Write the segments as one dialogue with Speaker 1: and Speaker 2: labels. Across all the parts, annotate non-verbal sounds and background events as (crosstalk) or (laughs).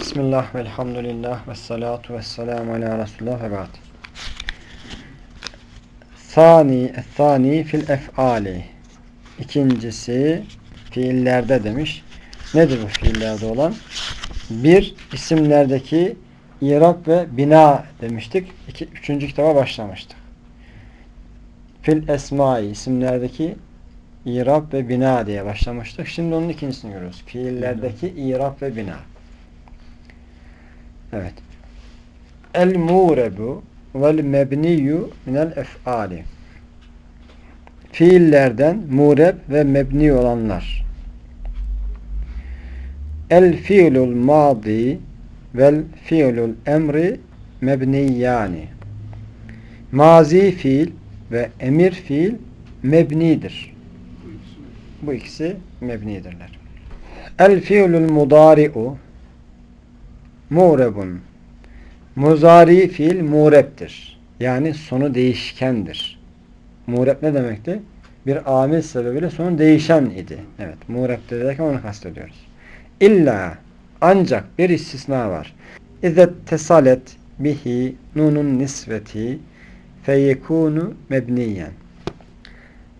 Speaker 1: Bismillah, velhamdülillah, ve salatu ve selamu ala Resulullah ve ba'd. Sani, thani fil ef'ali. İkincisi fiillerde demiş. Nedir bu fiillerde olan? Bir, isimlerdeki irab ve bina demiştik. İki, üçüncü kitaba başlamıştık. Fil esmai, isimlerdeki irab ve bina diye başlamıştık. Şimdi onun ikincisini görüyoruz. Fiillerdeki irab ve bina. Evet. El murebu vel mebniyu minel ef'ali. Fiillerden mureb ve mebni olanlar. El fiilul madi vel fiilul emri mebniyani. Mazi fiil ve emir fiil mebnidir. Bu ikisi mebnidirler. El fiilul mudari'u murebun. Muzari fiil murebdir. Yani sonu değişkendir. Mureb ne demekti? Bir amil sebebiyle sonu değişen idi. Evet, mureb derken onu kastediyoruz. İlla ancak bir istisna var. İzet tesalet bihi nunun nisveti feyekunu mebniyen.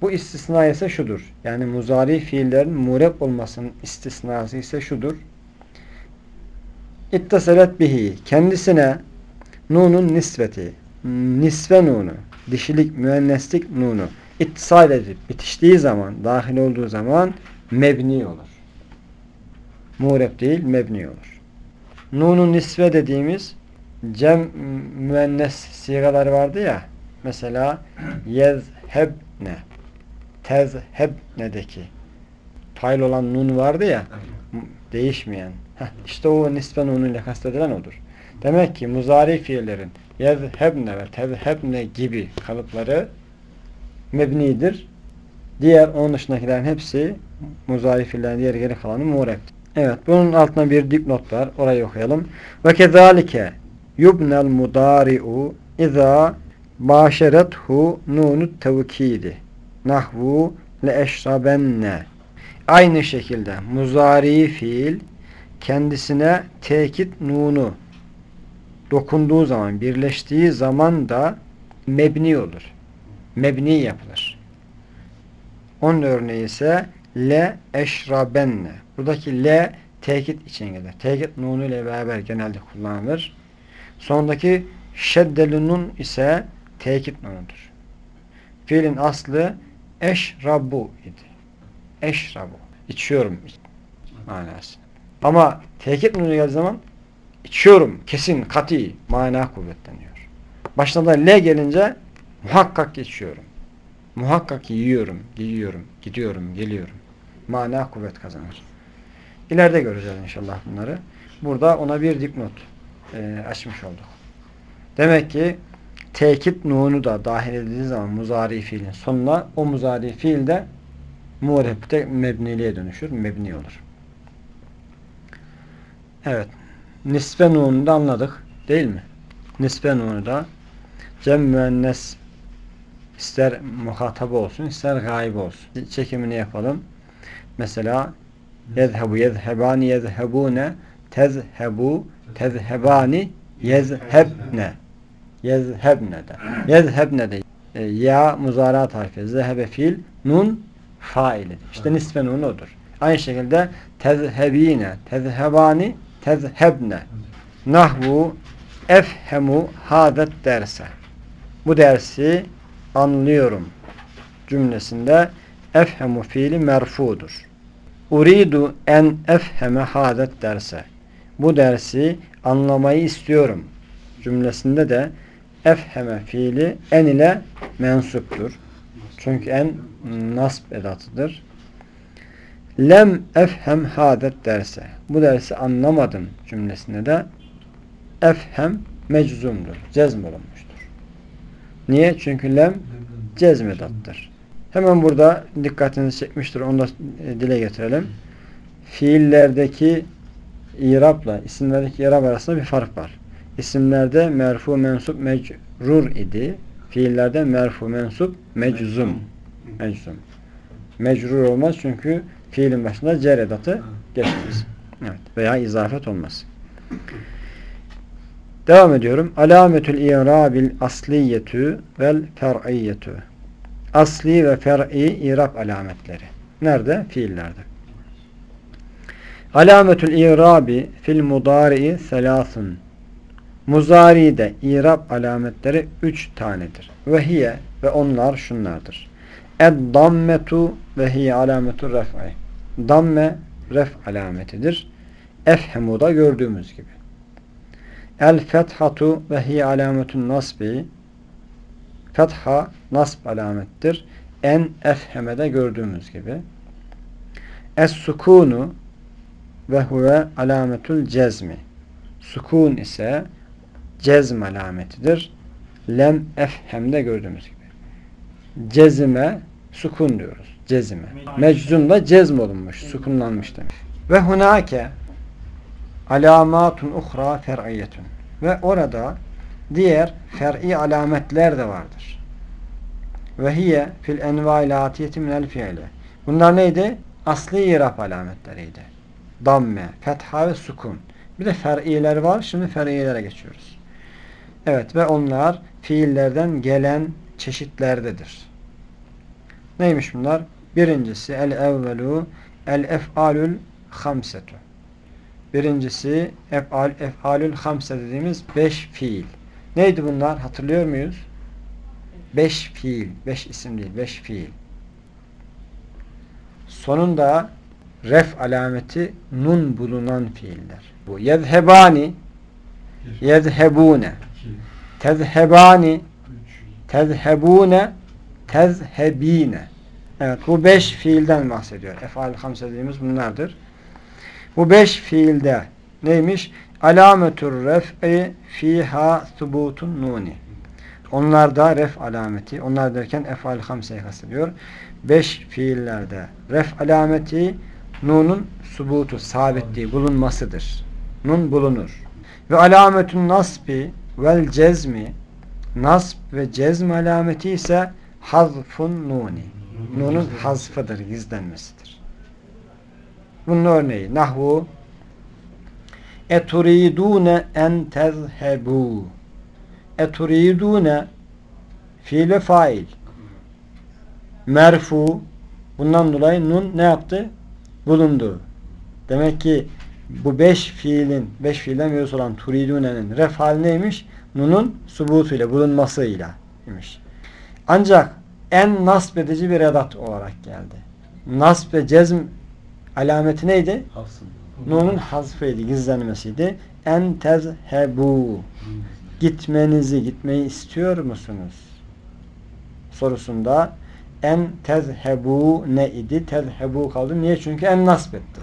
Speaker 1: Bu istisna ise şudur. Yani muzari fiillerin mureb olmasının istisnası ise şudur. İttaselet bihi kendisine nunun nisveti nisve nunu dişilik müenneslik nunu ittisal edip bitiştiği zaman dahil olduğu zaman mebni olur. Mureb değil mebni olur. Nunun nisve dediğimiz cem müennes sigaları vardı ya mesela yezhebne tezhebne'deki fail olan nun vardı ya değişmeyen. Heh, işte o nisbe nunu ile kastedilen odur. Demek ki muzari fiillerin yezhebne ve tezhebne gibi kalıpları mebnidir. Diğer onun dışındakilerin hepsi muzari fiillerin diğer geri kalanı muğreptir. Evet bunun altına bir dipnot var. Orayı okuyalım. Ve kezalike yubnel mudari'u iza başerethu nunu tevkidi nahvu le eşrabenne Aynı şekilde muzari fiil kendisine tekit nunu dokunduğu zaman, birleştiği zaman da mebni olur. Mebni yapılır. Onun örneği ise le eşrabenne. Buradaki le tekit için gelir. Tekit nunu ile beraber genelde kullanılır. Sondaki şeddeli nun ise tekit nunudur. Fiilin aslı eşrabu idi. Eşrabu. İçiyorum. Manası. Ama tekit nunu geldiği zaman içiyorum. Kesin, kati mana kuvvetleniyor. Başına da le gelince muhakkak içiyorum. Muhakkak yiyorum, giyiyorum, gidiyorum, geliyorum. Mana kuvvet kazanır. İleride göreceğiz inşallah bunları. Burada ona bir dipnot e, açmış olduk. Demek ki tekit nunu da dahil edildiği zaman muzari fiilin sonuna o muzari fiil de murebte mebniliğe dönüşür. Mebni olur. Evet. Nisbe nunu da anladık. Değil mi? Nisbe nunu da cem müennes ister muhatabı olsun ister gayb olsun. Çekimini yapalım. Mesela yezhebu yezhebani yezhebune tezhebu tezhebani yezhebne yezhebne de yezhebne de e, ya muzara tarifi zehebe fiil nun faili. İşte nisfe nun odur. Aynı şekilde tezhebine tezhebani tezhebne nahvu efhemu hadet derse bu dersi anlıyorum cümlesinde efhemu fiili merfudur. Uridu en efheme hadet derse bu dersi anlamayı istiyorum cümlesinde de efheme fiili en ile mensuptur. Çünkü en nasb edatıdır. Lem efhem hadet derse. Bu dersi anlamadım cümlesinde de efhem meczumdur. Cezm olunmuştur. Niye? Çünkü lem cezmedattır. Hemen burada dikkatinizi çekmiştir. Onu da e, dile getirelim. Fiillerdeki irapla isimlerdeki irap arasında bir fark var. İsimlerde merfu, mensup, mecrur idi. Fiillerde merfu, mensup, meczum. Meczum. Mecrur olmaz çünkü fiilin başında cer edatı geçmez. Evet. Veya izafet olmaz. Devam ediyorum. Alametül i'rabil asliyetü vel fer'iyyetü. Asli ve fer'i irab alametleri. Nerede? Fiillerde. Alametül i'rabi fil mudari'i selasun. Muzari'de irab alametleri üç tanedir. Ve hiye ve onlar şunlardır. Ed-dammetu ve hiye alametu ref'i. Damme ref alametidir. Efhemu'da gördüğümüz gibi. El-fethatu ve hiye alametun nasbi. Fetha nasb alamettir. En efhemede gördüğümüz gibi. Es-sukunu ve huve alametul cezmi. Sukun ise cezm alametidir. Lem efhemde gördüğümüz gibi. Cezime sukun diyoruz. Cezime. Meczum da cezm olunmuş. Sukunlanmış demek. Ve hunake alamatun uhra fer'iyyetun. Ve orada diğer fer'i alametler de vardır. Ve hiye fil enva'il atiyeti minel fiili. Bunlar neydi? Asli irap alametleriydi. Damme, fetha ve sukun. Bir de fer'iler var. Şimdi fer'ilere geçiyoruz. Evet ve onlar fiillerden gelen çeşitlerdedir. Neymiş bunlar? Birincisi el evvelu el ef'alül hamsetu. Birincisi ef'al ef'alül hamse dediğimiz beş fiil. Neydi bunlar? Hatırlıyor muyuz? Beş fiil. Beş isim değil. Beş fiil. Sonunda ref alameti nun bulunan fiiller. Bu yezhebani yezhebune tezhebani tezhebune tezhebine Evet bu beş fiilden bahsediyor. Efal hamse dediğimiz bunlardır. Bu beş fiilde neymiş? Alametür ref'i fiha subutun nuni. Onlarda ref alameti, onlar derken efal hamseyi kastediyor. Beş fiillerde ref alameti nunun subutu, sabitliği, bulunmasıdır. Nun bulunur. Ve alametün nasbi vel cezmi nasb ve cezm alameti ise hazfun nuni. Nunun hazfıdır, gizlenmesidir. Bunun örneği nahvu eturidune en tezhebu eturidune fiile fail merfu bundan dolayı nun ne yaptı? Bulundu. Demek ki bu beş fiilin, beş fiilden mevzu olan turidune'nin ref hali neymiş? Nunun subutuyla, bulunmasıyla imiş. Ancak en nasb edici bir edat olarak geldi. Nasb ve cezm alameti neydi?
Speaker 2: Hafsın.
Speaker 1: Nunun hazfıydı, gizlenmesiydi. En tezhebu. Gitmenizi, gitmeyi istiyor musunuz? Sorusunda en tezhebu ne idi? Tezhebu kaldı. Niye? Çünkü en nasb etti.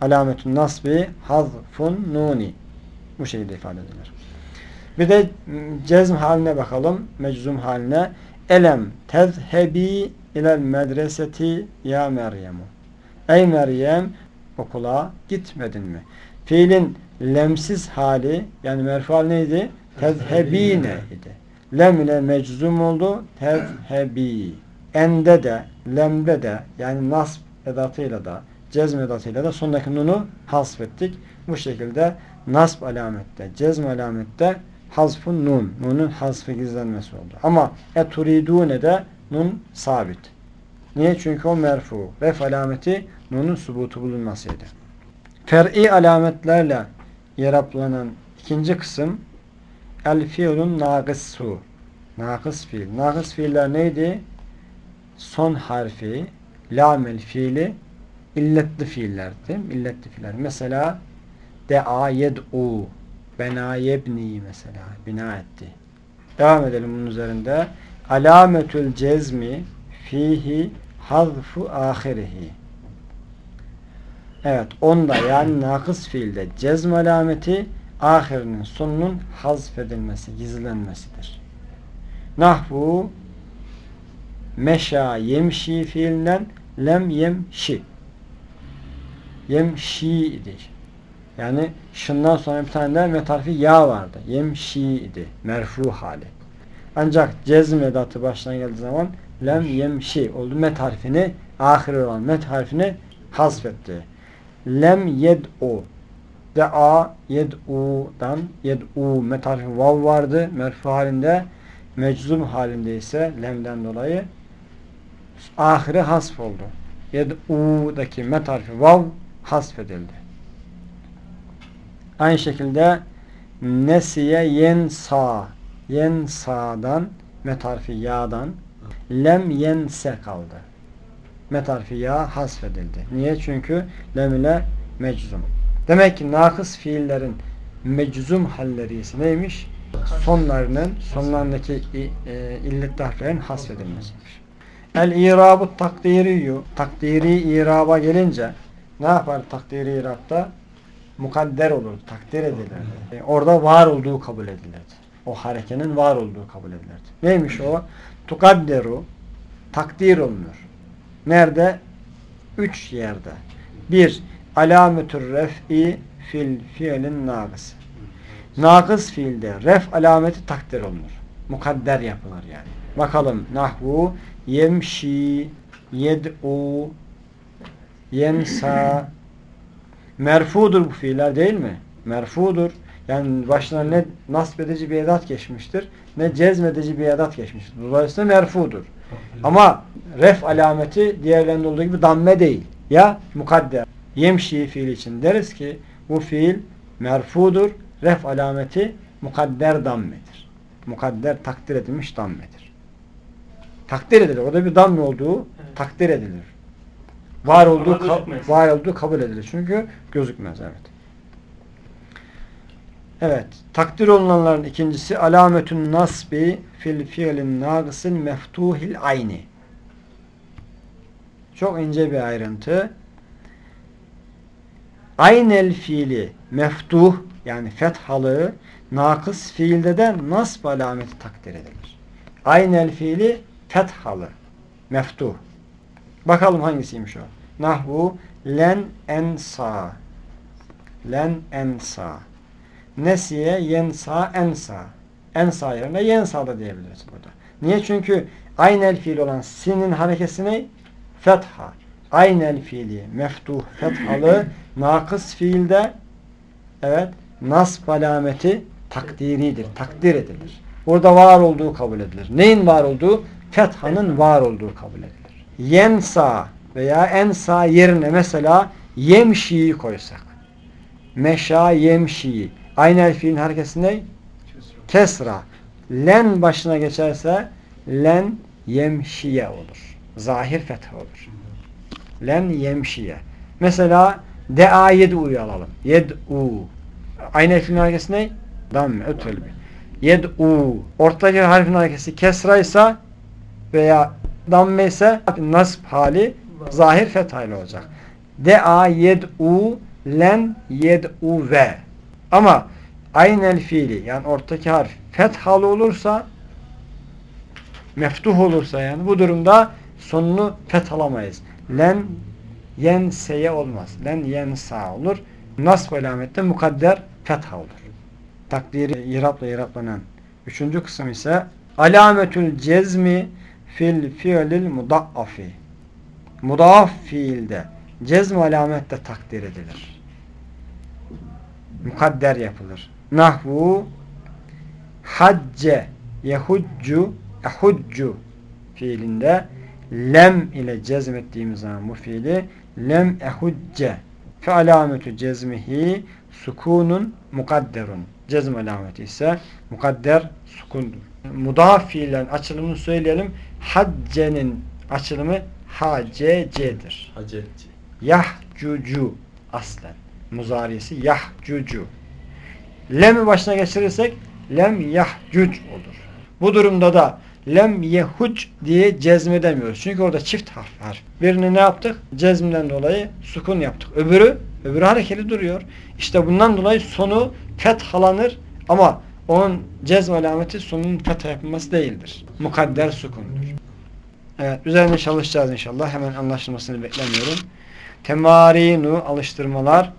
Speaker 1: Alametun nasbi hazfun nuni. Bu şekilde ifade edilir. Bir de cezm haline bakalım. Meczum haline. Elem tezhebi ilel medreseti ya Meryem'u. Ey Meryem okula gitmedin mi? Fiilin lemsiz hali yani merfu neydi? Tezhebine idi. Lem ile meczum oldu. Tezhebi. Ende de, lemde de yani nasb edatıyla da, cezm edatıyla da sondaki nunu hasfettik. Bu şekilde nasb alamette, cezm alamette hazfun nun. Nunun hazfı gizlenmesi oldu. Ama eturidune de nun sabit. Niye? Çünkü o merfu. Ref alameti nunun subutu bulunmasıydı. Fer'i alametlerle yaraplanan ikinci kısım el fiilun nâgıssu. Nâgıs fiil. Nâgıs fiiller neydi? Son harfi, lamel fiili illetli fiillerdi. İlletli fiiller. Mesela de'a yed'u bena yebni mesela bina etti. Devam edelim bunun üzerinde. Alametül cezmi fihi hazfu ahirihi. Evet onda yani nakıs fiilde cezm alameti ahirinin sonunun hazfedilmesi, gizlenmesidir. Nahvu meşa yemşi fiilinden lem yemşi. Yemşi idi. Yani şundan sonra bir tane de met harfi ya vardı. Yemşi idi. Merfu hali. Ancak cezm edatı baştan geldiği zaman lem yemşi oldu. Met harfini ahir olan met harfini hasfetti. lem yed'u De'a yed'u'dan yed'u metarfi vav vardı merfu halinde meczum halinde ise lemden dolayı ahire hasf oldu. Yed'u'daki metarfi vav hasfedildi. Aynı şekilde nesiye yensa yensa'dan metarfi ya'dan lem yense kaldı. Metarfi ya hasfedildi. Niye? Çünkü lem ile meczum. Demek ki nakıs fiillerin meczum halleri ise neymiş? Sonlarının, sonlarındaki e, illet harflerin hasfedilmesiymiş. El irabu takdiriyu takdiri iraba gelince ne yapar takdiri irabda? Mukadder olur, takdir edilirdi. E, orada var olduğu kabul edilirdi. O harekenin var olduğu kabul edilirdi. Neymiş o? Tukadderu takdir olunur. Nerede? Üç yerde. Bir, alametür ref'i fil fiilin nâgısı. Nâgız fiilde ref alameti takdir olunur. Mukadder yapılır yani. Bakalım nahvu yemşi yed'u yensa merfudur bu fiiller değil mi? Merfudur. Yani başına ne nasb edici bir edat geçmiştir ne cezmedici bir edat geçmiştir. Dolayısıyla merfudur. Ama ref alameti diğerlerinde olduğu gibi damme değil. Ya mukadder. Yemşi fiil için deriz ki bu fiil merfudur. Ref alameti mukadder dammedir. Mukadder takdir edilmiş dammedir. Takdir edilir. O da bir damme olduğu evet. takdir edilir. Var olduğu var olduğu kabul edilir. Çünkü gözükmez evet. Evet. Takdir olunanların ikincisi alametün nasbi fil fiilin nâgısın meftuhil ayni. Çok ince bir ayrıntı. Aynel fiili meftuh yani fethalı nakıs fiilde de nasb alameti takdir edilir. Aynel fiili fethalı meftuh. Bakalım hangisiymiş o? Nahvu len ensa len ensa nesiye yensa ensa ensa yerine yensa da diyebiliriz burada. Niye? Çünkü aynel fiil olan sinin harekesini fetha aynel fiili meftuh fethalı (laughs) nakıs fiilde evet nasb alameti takdiridir. Takdir edilir. Burada var olduğu kabul edilir. Neyin var olduğu? Fethanın var olduğu kabul edilir. Yensa veya ensa yerine mesela yemşiyi koysak. Meşa yemşiyi. Aynel fiilin harekesi ne? Kesra. Len başına geçerse len yemşiye olur. Zahir fetha olur. Len yemşiye. Mesela dea yed'u'yu alalım. Yed'u. Aynel fiilin harekesi ne? Damme. Ötürü bir. Yed'u. Ortadaki harfin harekesi kesra ise veya damme ise nasb hali zahir fethayla olacak. Dea yed'u len yed'u ve. Ama aynel fiili yani ortadaki harf fethalı olursa meftuh olursa yani bu durumda sonunu fethalamayız. Len yenseye olmaz. Len yensa olur. Nasb alamette mukadder fetha olur. Takdiri irapla iraplanan. Üçüncü kısım ise alametül cezmi fil fiilil mudaffi. Mudaf fiilde cezm alamette takdir edilir. Mukadder yapılır. Nahvu hacce yehuccu ehuccu fiilinde lem ile cezmettiğimiz zaman bu fiili lem ehucce fe alametu cezmihi sukunun mukadderun. Cezm alameti ise mukadder sukundur. Mudaf fiillerin açılımını söyleyelim. Hacce'nin açılımı HCC'dir.
Speaker 2: Hacetci.
Speaker 1: Yahcucu aslen. Muzarisi yahcucu. Lem'i başına geçirirsek lem yahcuc olur. Bu durumda da lem yehuc diye cezmedemiyoruz. Çünkü orada çift harf var. Birini ne yaptık? Cezmden dolayı sukun yaptık. Öbürü, öbürü harekeli duruyor. İşte bundan dolayı sonu fethalanır ama onun cezm alameti sonunun fetha yapılması değildir. Mukadder sukundur. Evet, üzerine çalışacağız inşallah. Hemen anlaşılmasını beklemiyorum. Temarinu alıştırmalar.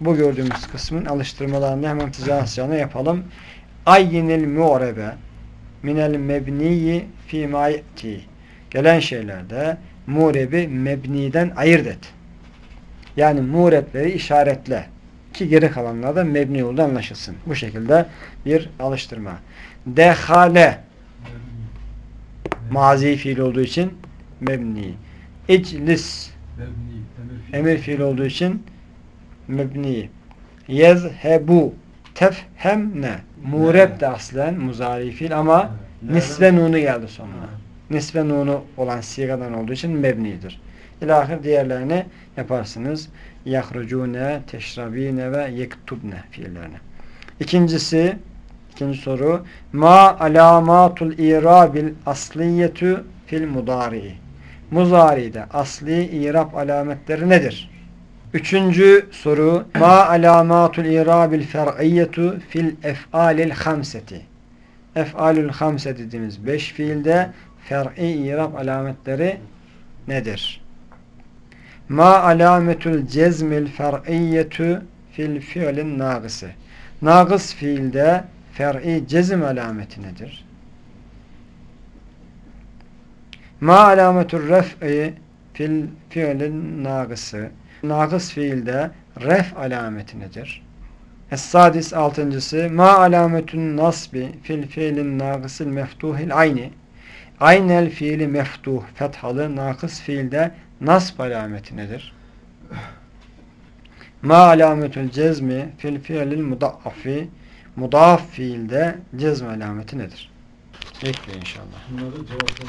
Speaker 1: Bu gördüğümüz kısmın alıştırmalarını hemen tizahsiyana yapalım. Ayyinil mu'rebe minel mebniyi fi ma'yeti. Gelen şeylerde murebi mebniden ayırt et. Yani muğrepleri işaretle. Ki geri kalanlar da mebni olduğu anlaşılsın. Bu şekilde bir alıştırma. Dehale mazi fiil olduğu için mebni. İclis emir fiil olduğu için mebni. Yezhebu tefhemne mureb de aslen muzari fiil ama nisve nunu geldi sonuna. Nisve nunu olan sigadan olduğu için mebnidir. İlahir diğerlerini yaparsınız. Yahrucune, teşrabine ve yektubne fiillerini. İkincisi, ikinci soru. Ma alamatul irabil asliyetu fil mudari. Muzari'de asli irab alametleri nedir? Üçüncü soru. Ma alamatul irabil fer'iyyetu fil ef'alil hamseti. Ef'alül hamse dediğimiz beş fiilde fer'i irab alametleri nedir? Ma alametul cezmil fer'iyyetu fil fiilin nagısı. Nagıs fiilde fer'i cezm alameti nedir? Ma alametul ref'i fil fiilin nagısı. Nagıs fiilde ref alameti nedir? Es-sadis altıncısı ma alametun nasbi fil fiilin nagısil meftuhil ayni. Aynel fiili meftuh fethalı nakıs fiilde nasb alameti nedir? Ma alametul cezmi fil fiilil mudaffi mudaf fiilde cezm alameti nedir? Bekle inşallah.